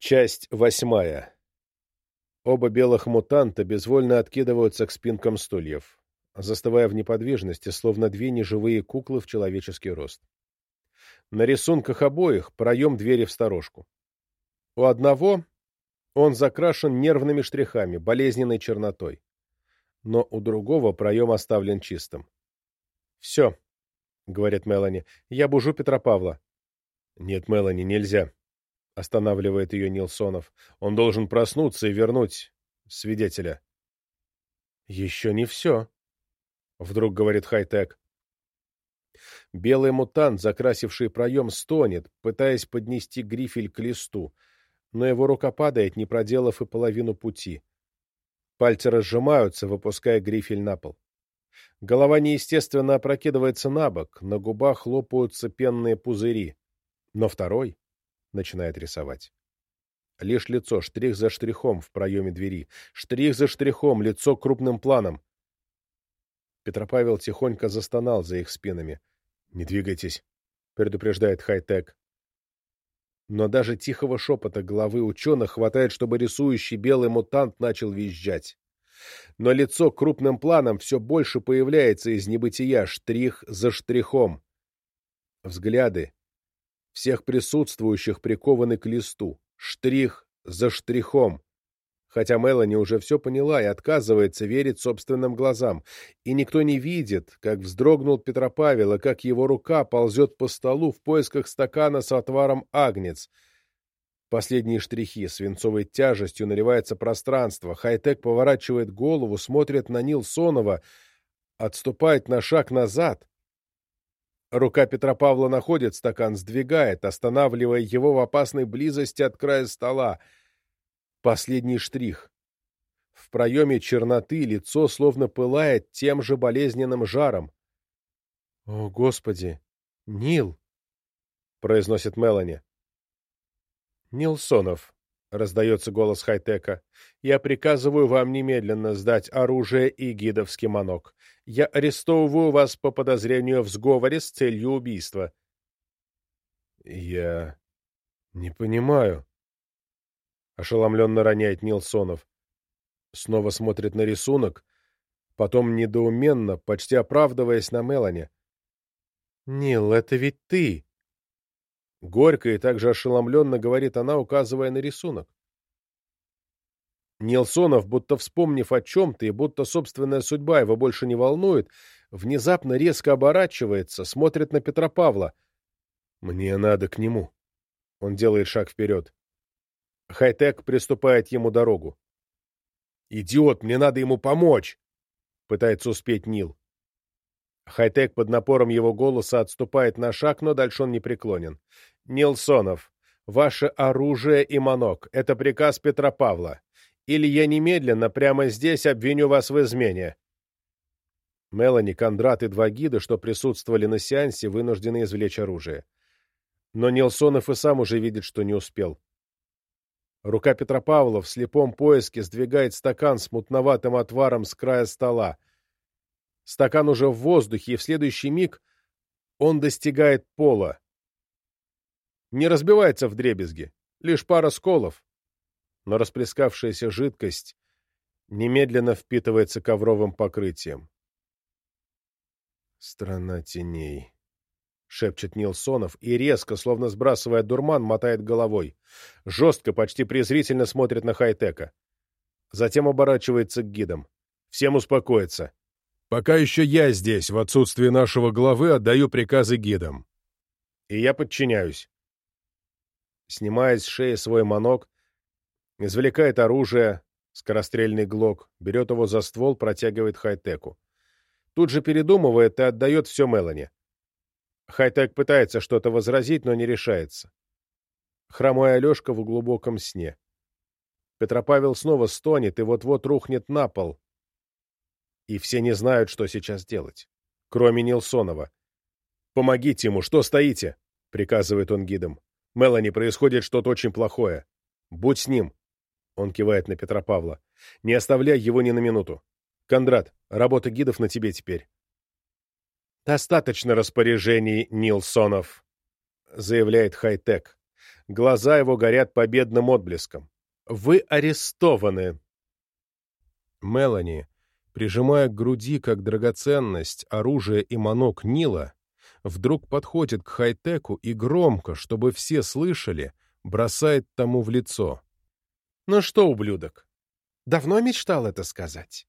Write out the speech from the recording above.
Часть восьмая. Оба белых мутанта безвольно откидываются к спинкам стульев, застывая в неподвижности, словно две неживые куклы в человеческий рост. На рисунках обоих проем двери в сторожку. У одного он закрашен нервными штрихами, болезненной чернотой. Но у другого проем оставлен чистым. «Все», — говорит Мелани, — «я бужу Петра Павла». «Нет, Мелани, нельзя», — останавливает ее Нилсонов. «Он должен проснуться и вернуть свидетеля». «Еще не все», — вдруг говорит Хайтек. Белый мутант, закрасивший проем, стонет, пытаясь поднести грифель к листу, но его рука падает, не проделав и половину пути. Пальцы разжимаются, выпуская грифель на пол. Голова неестественно опрокидывается на бок, на губах хлопаются пенные пузыри. Но второй начинает рисовать. Лишь лицо, штрих за штрихом в проеме двери. Штрих за штрихом, лицо крупным планом. Петропавел тихонько застонал за их спинами. — Не двигайтесь, — предупреждает Хайтек. Но даже тихого шепота головы ученых хватает, чтобы рисующий белый мутант начал визжать. Но лицо крупным планом все больше появляется из небытия, штрих за штрихом. Взгляды всех присутствующих прикованы к листу, штрих за штрихом. Хотя Мелани уже все поняла и отказывается верить собственным глазам. И никто не видит, как вздрогнул Петропавел, и как его рука ползет по столу в поисках стакана с отваром агнец. Последние штрихи свинцовой тяжестью наливается пространство. Хайтек поворачивает голову, смотрит на Нил Сонова, отступает на шаг назад. Рука Петра Павла находит стакан, сдвигает, останавливая его в опасной близости от края стола. Последний штрих. В проеме черноты лицо словно пылает тем же болезненным жаром. — О, Господи! Нил! — произносит Мелани. — Нилсонов, — раздается голос Хайтека, — я приказываю вам немедленно сдать оружие и гидовский манок. Я арестовываю вас по подозрению в сговоре с целью убийства. — Я не понимаю. Ошеломленно роняет Нилсонов. Снова смотрит на рисунок, потом недоуменно, почти оправдываясь на Мелани. — Нил, это ведь ты! Горько и также ошеломленно говорит она, указывая на рисунок. Нилсонов, будто вспомнив о чем-то и будто собственная судьба его больше не волнует, внезапно резко оборачивается, смотрит на Петра Павла. «Мне надо к нему». Он делает шаг вперед. Хайтек приступает ему дорогу. «Идиот, мне надо ему помочь!» — пытается успеть Нил. Хайтек под напором его голоса отступает на шаг, но дальше он не преклонен. «Нилсонов, ваше оружие и манок — это приказ Петра Павла. Или я немедленно прямо здесь обвиню вас в измене». Мелани, Кондрат и два гида, что присутствовали на сеансе, вынуждены извлечь оружие. Но Нилсонов и сам уже видит, что не успел. Рука Петра Павла в слепом поиске сдвигает стакан с мутноватым отваром с края стола. Стакан уже в воздухе, и в следующий миг он достигает пола. Не разбивается в дребезги, лишь пара сколов, но расплескавшаяся жидкость немедленно впитывается ковровым покрытием. «Страна теней», — шепчет Нилсонов и резко, словно сбрасывая дурман, мотает головой. Жестко, почти презрительно смотрит на Хайтека. Затем оборачивается к гидам. «Всем успокоиться. Пока еще я здесь, в отсутствие нашего главы, отдаю приказы гидам. И я подчиняюсь». Снимает с шеи свой манок, Извлекает оружие, скорострельный глок, берет его за ствол, протягивает Хайтеку. Тут же передумывает и отдает все Мелани. Хайтек пытается что-то возразить, но не решается. Хромой Алешка в глубоком сне. Петропавел снова стонет и вот-вот рухнет на пол. И все не знают, что сейчас делать. Кроме Нилсонова. «Помогите ему, что стоите?» — приказывает он гидам. «Мелани, происходит что-то очень плохое. Будь с ним. Он кивает на Петра Павла. «Не оставляй его ни на минуту. Кондрат, работа гидов на тебе теперь». «Достаточно распоряжений, Нилсонов», — заявляет Хайтек. Глаза его горят победным отблеском. «Вы арестованы!» Мелани, прижимая к груди как драгоценность оружие и манок Нила, вдруг подходит к хай-теку и громко, чтобы все слышали, бросает тому в лицо. «Ну что, ублюдок, давно мечтал это сказать?»